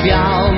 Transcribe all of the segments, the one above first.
trivial.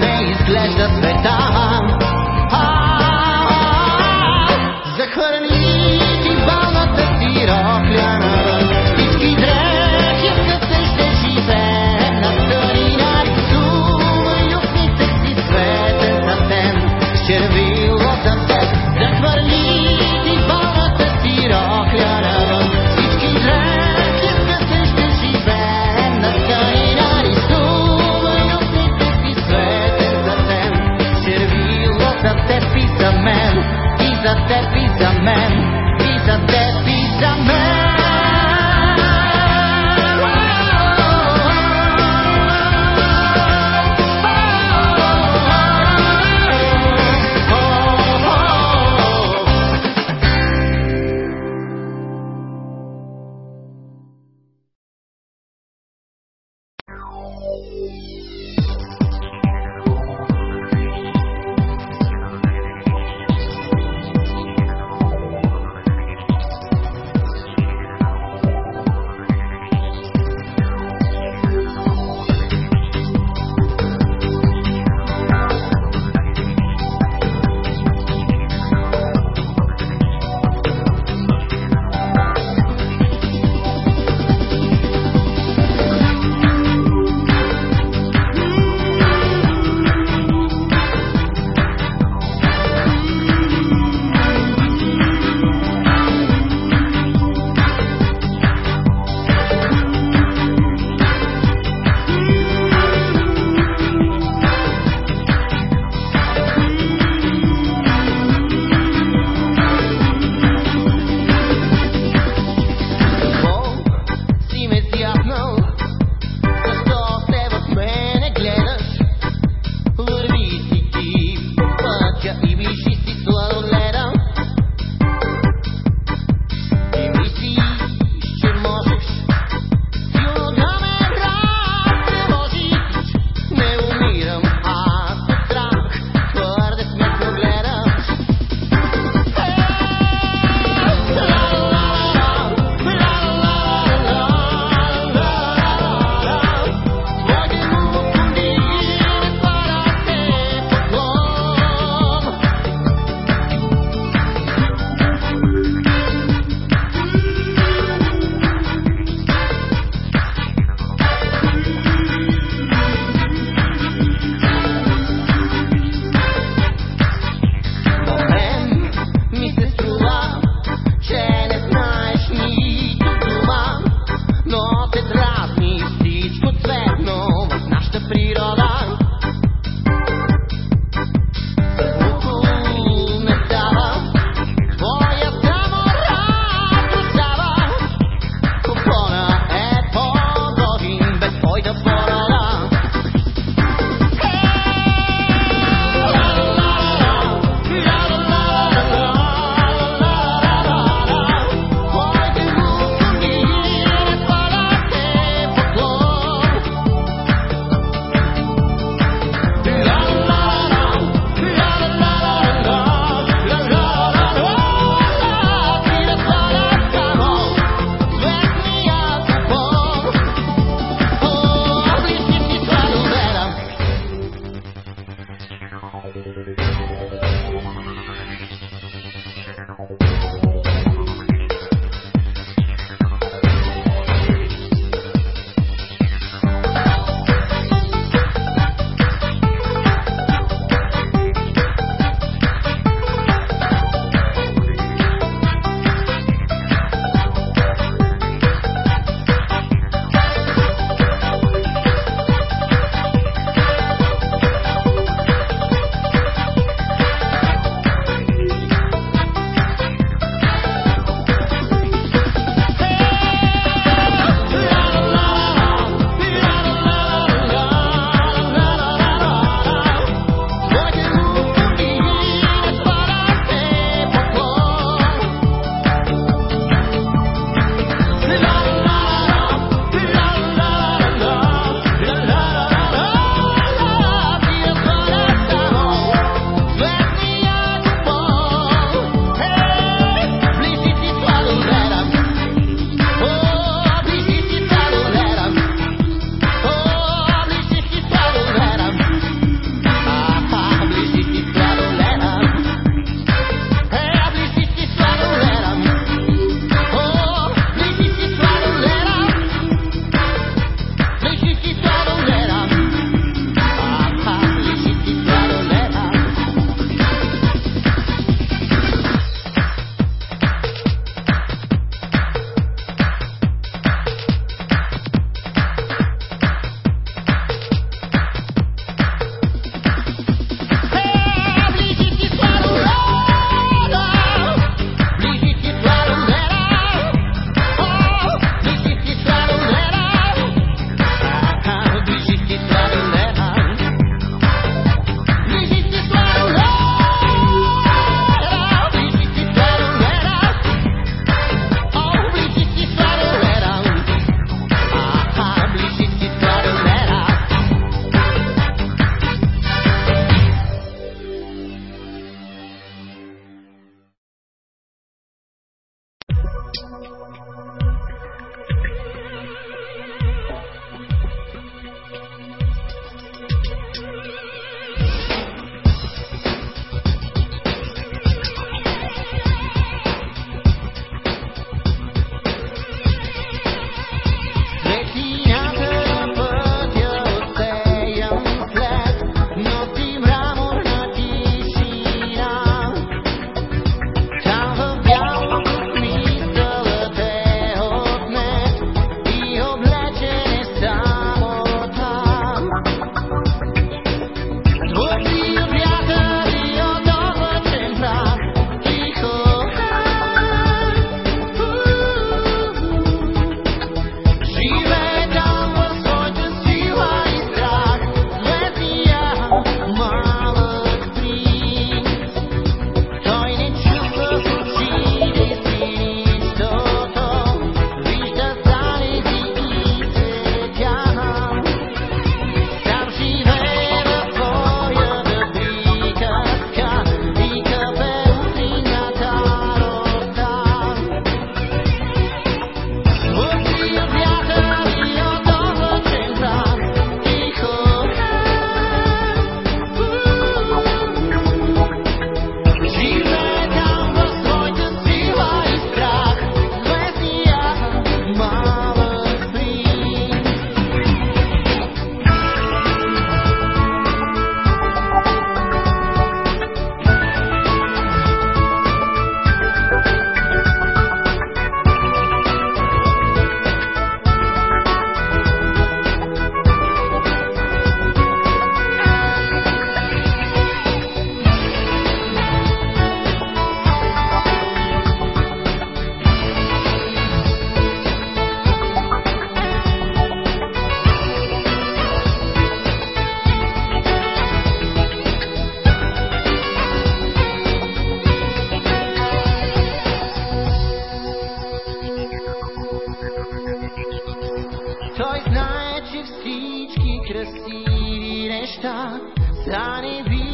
Красиви неща са невидими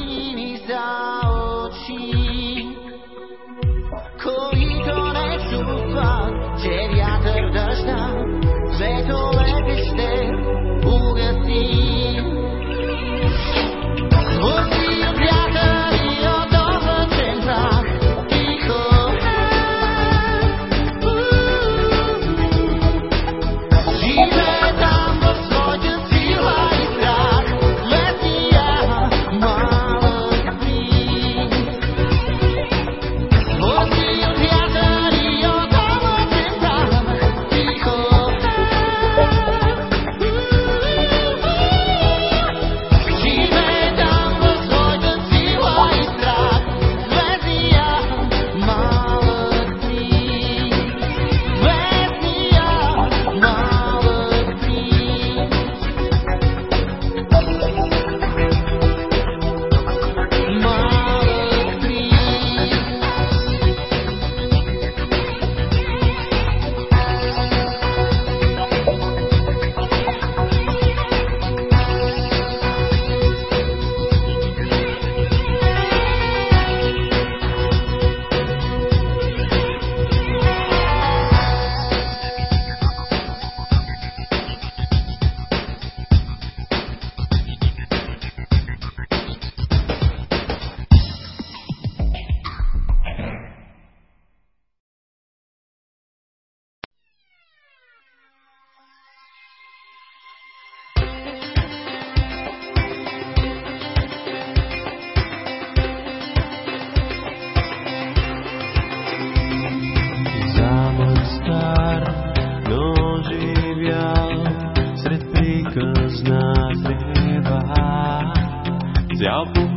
脚步.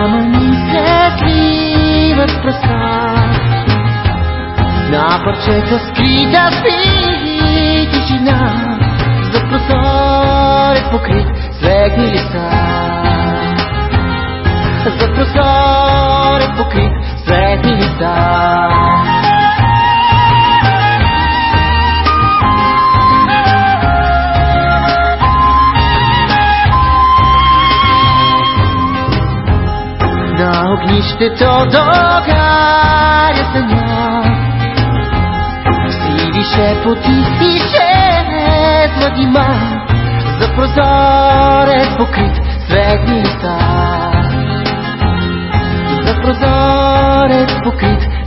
Камъни се сливат пръста, на парчета скрита спи тишина, за прозорец покрит светни листа. За прозорец покрит светни листа. На огнището догаря съня Сиви шепоти и шепла дима За прозорец покрит светни листа За прозорец покрит светни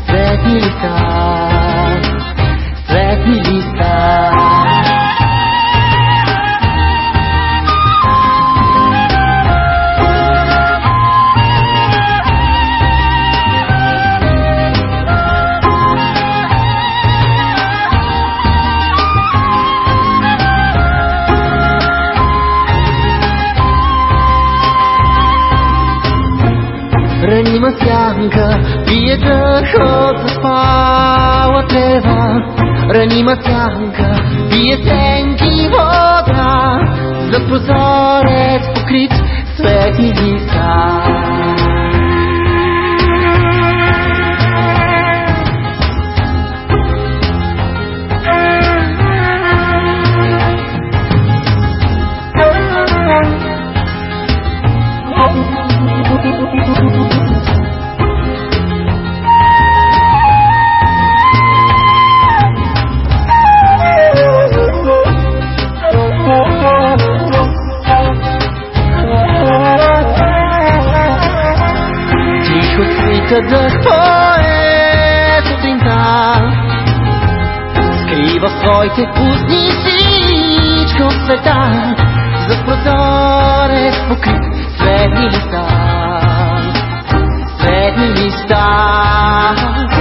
своите пусни всичко в света За прозорец покрит светни листа. Светни листа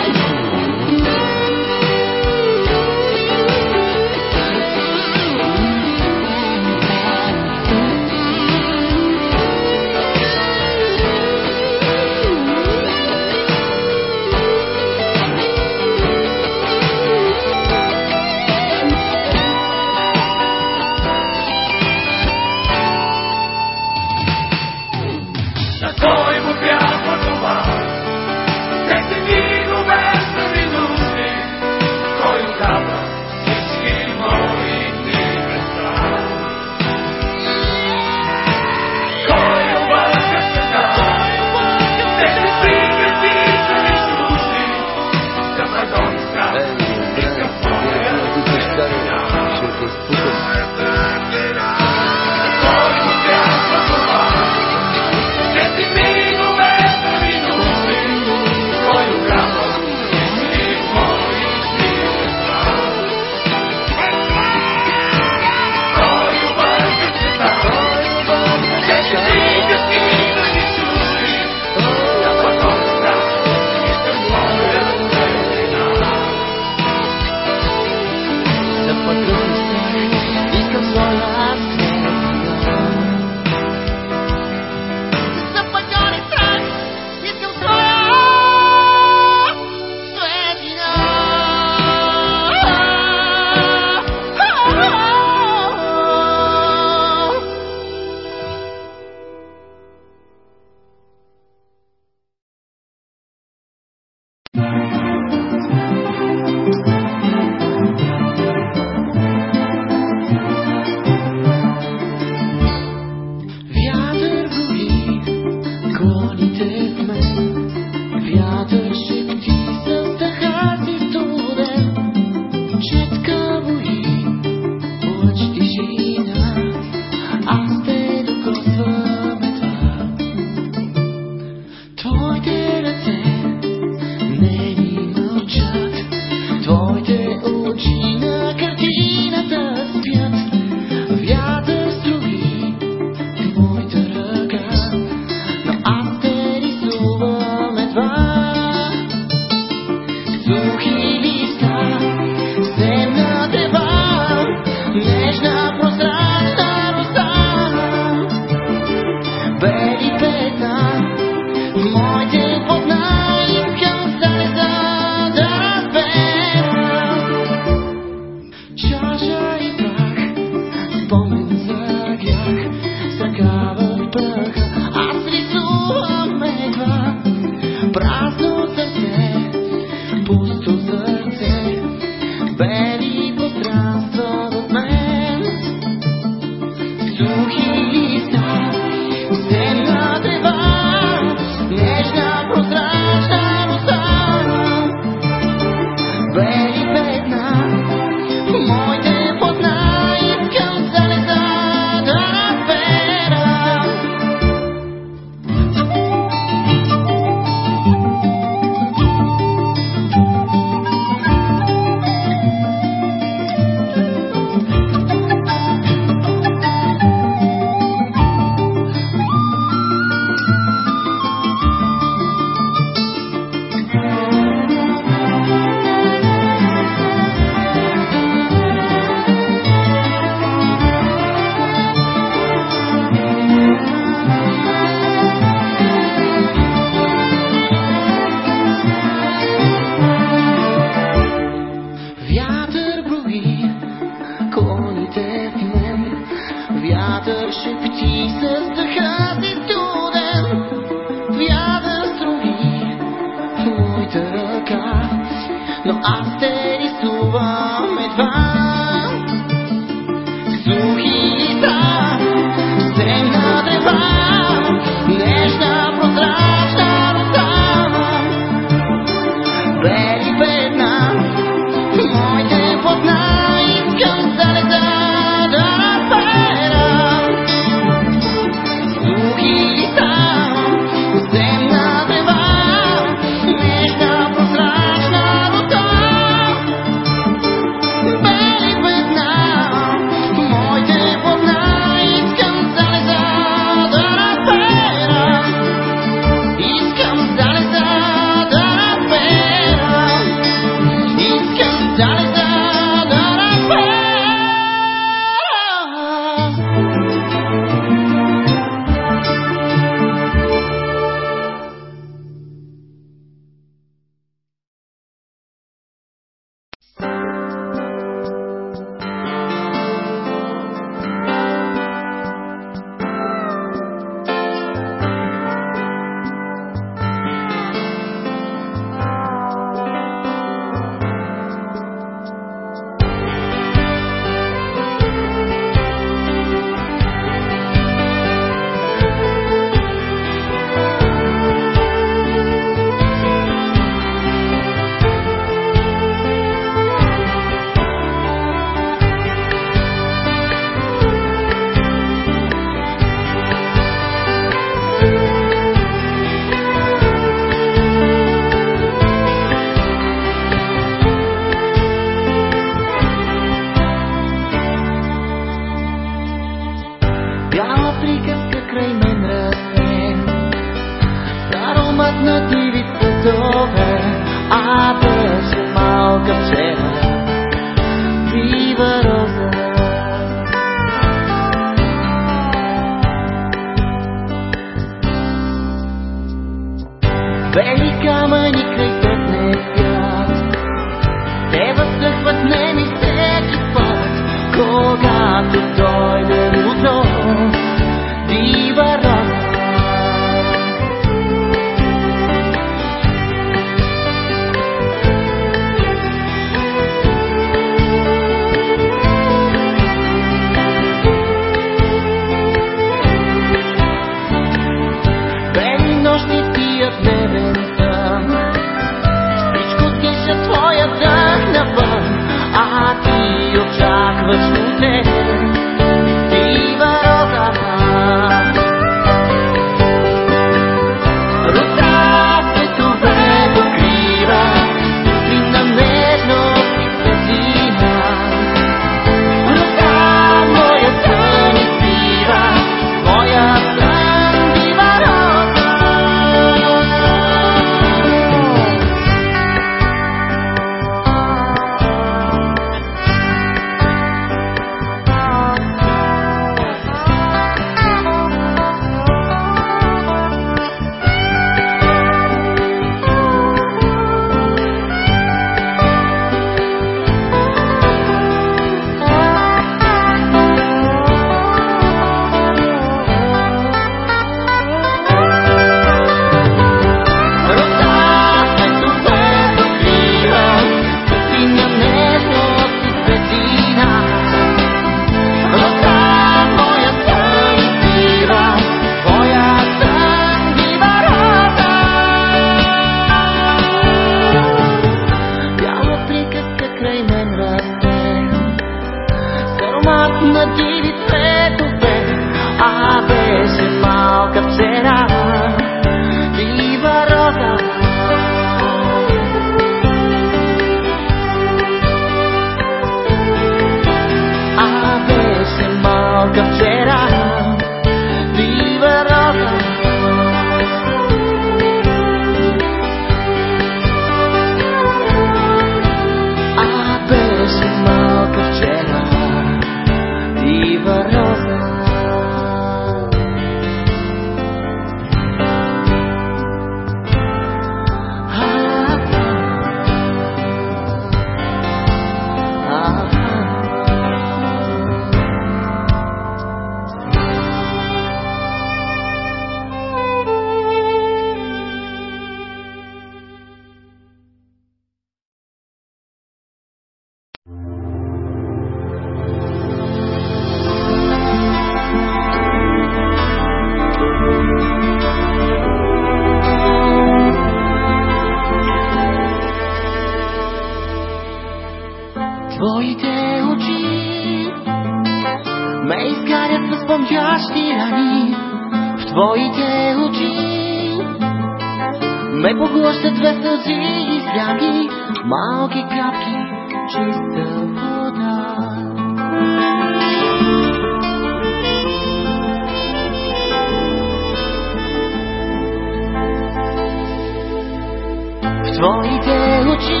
твоите очи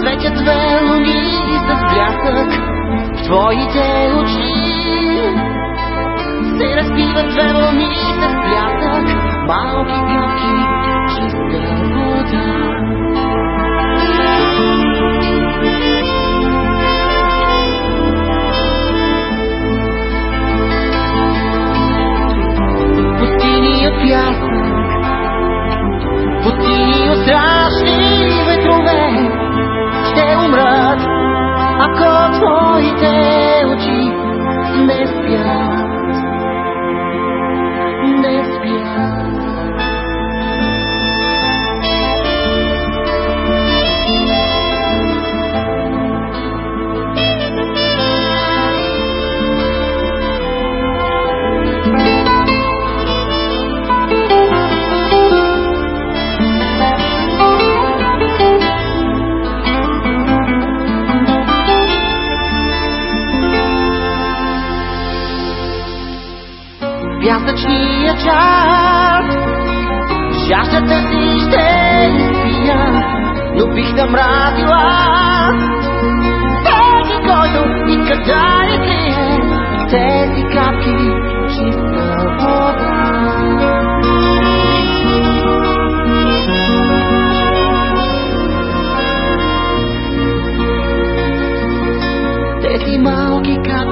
светят две луни с блясък в твоите очи се разбиват две луни с блясък малки пилки чиста вода. Пустиния ти от страшни ветрове ще умрат, ако твоите очи не спят. Кафката ти ще изпия, но бих намразила всеки, който иска да ни крие тези капки чиста вода. Тези малки капки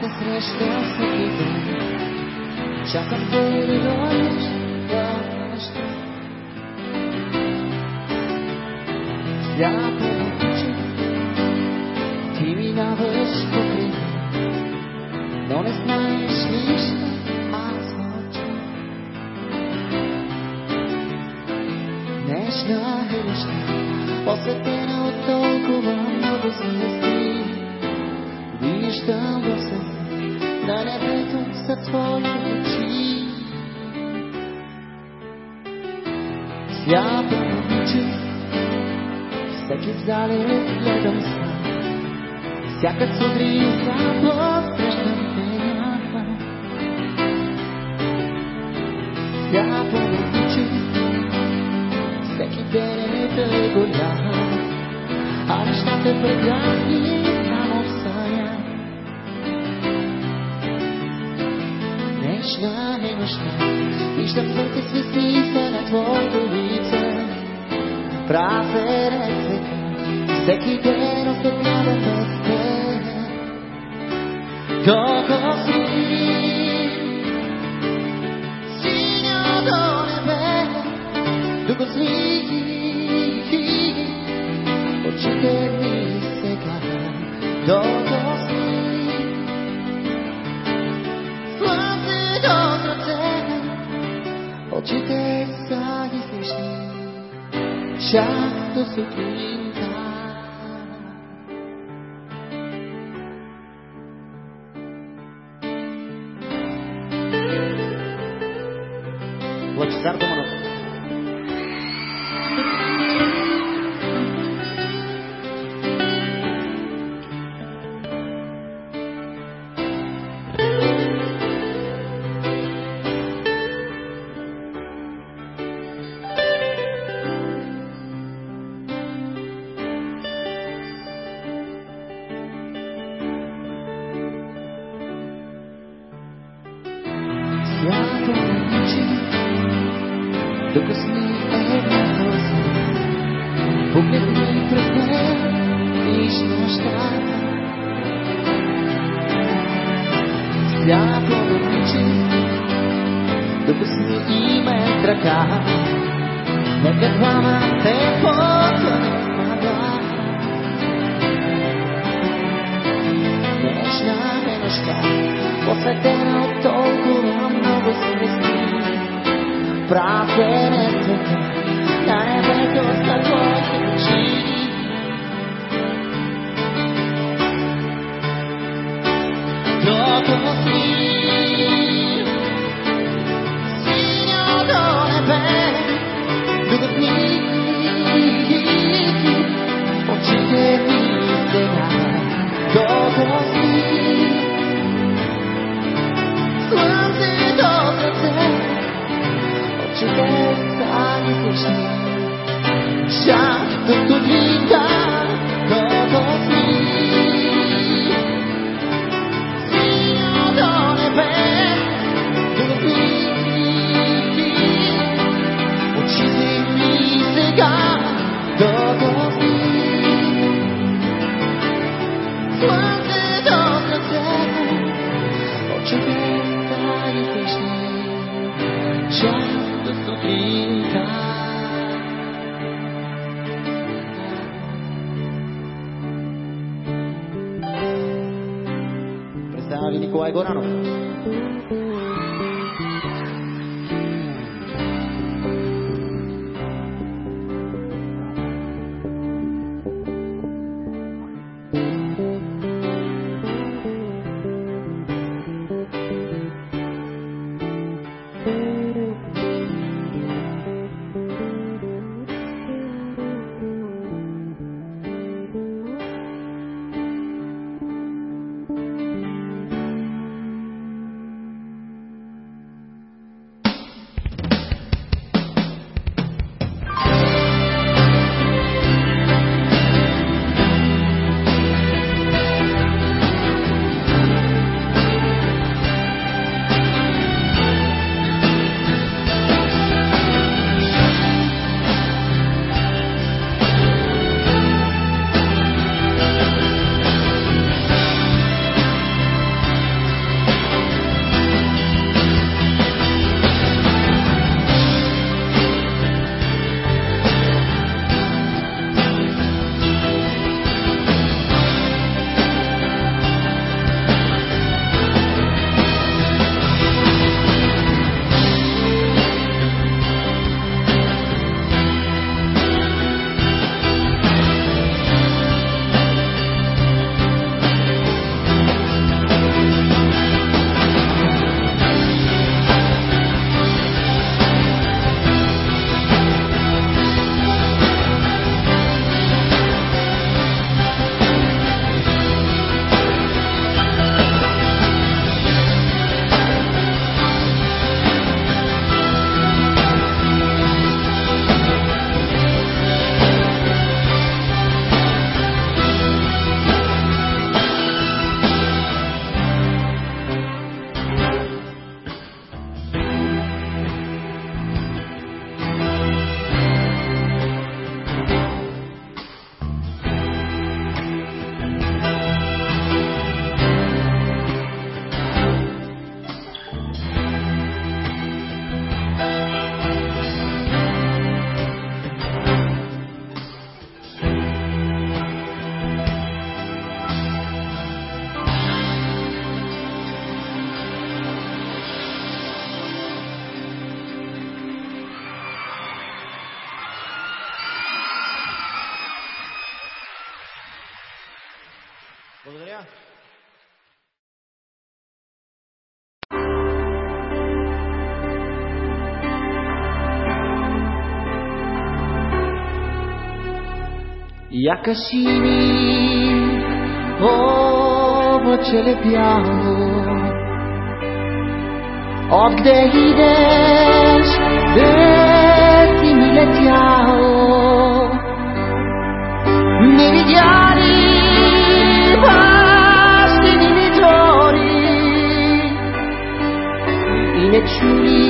те срещам всеки ден. Чакам те да дойдеш да неща. Свято bautizar Mikołaj Goranów. Iacasini, oh voce le piano, of the hides, detti mille tiao, ne vidiari, vasti di migliori, in ecciuri,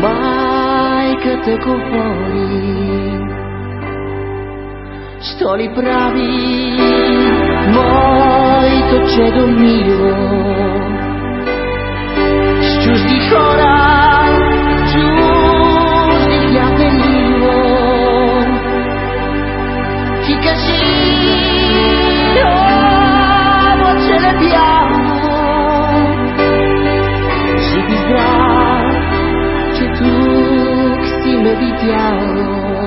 mai che te copori. ли прави моето чедо мило с чужди хора, чужди хляпе мило. Ти кажи, о, челе бяло, жив и здрав, че тук си ме видяло.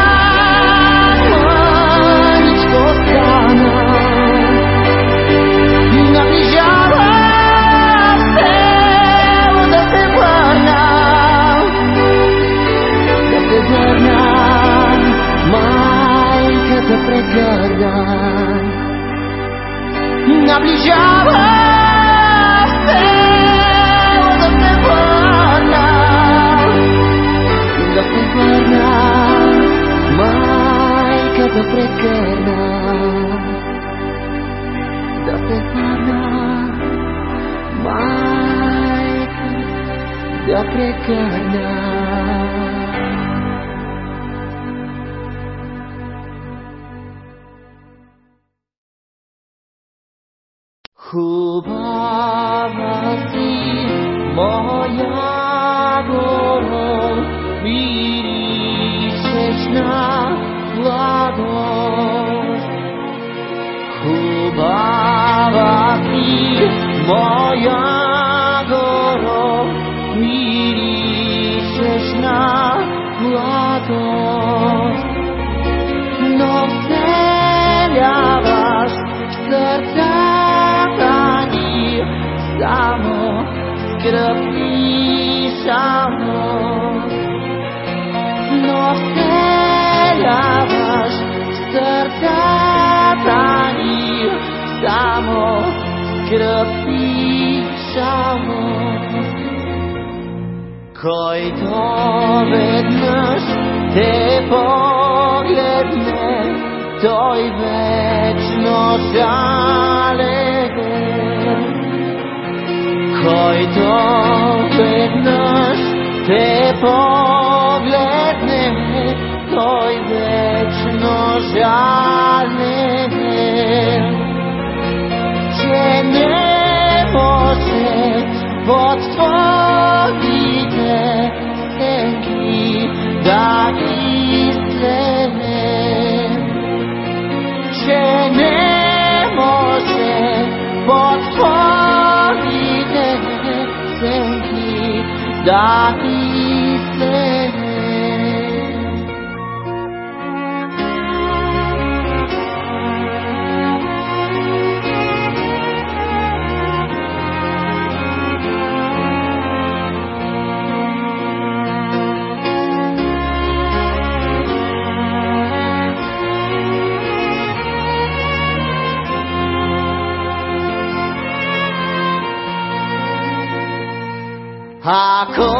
майката прегърна. Наближава се да се върна, да се върна, майката прегърна да се върна, майка, да прекърна. Който веднъж те погледне, той вечно жалее, че не може под твоите darkness. I could.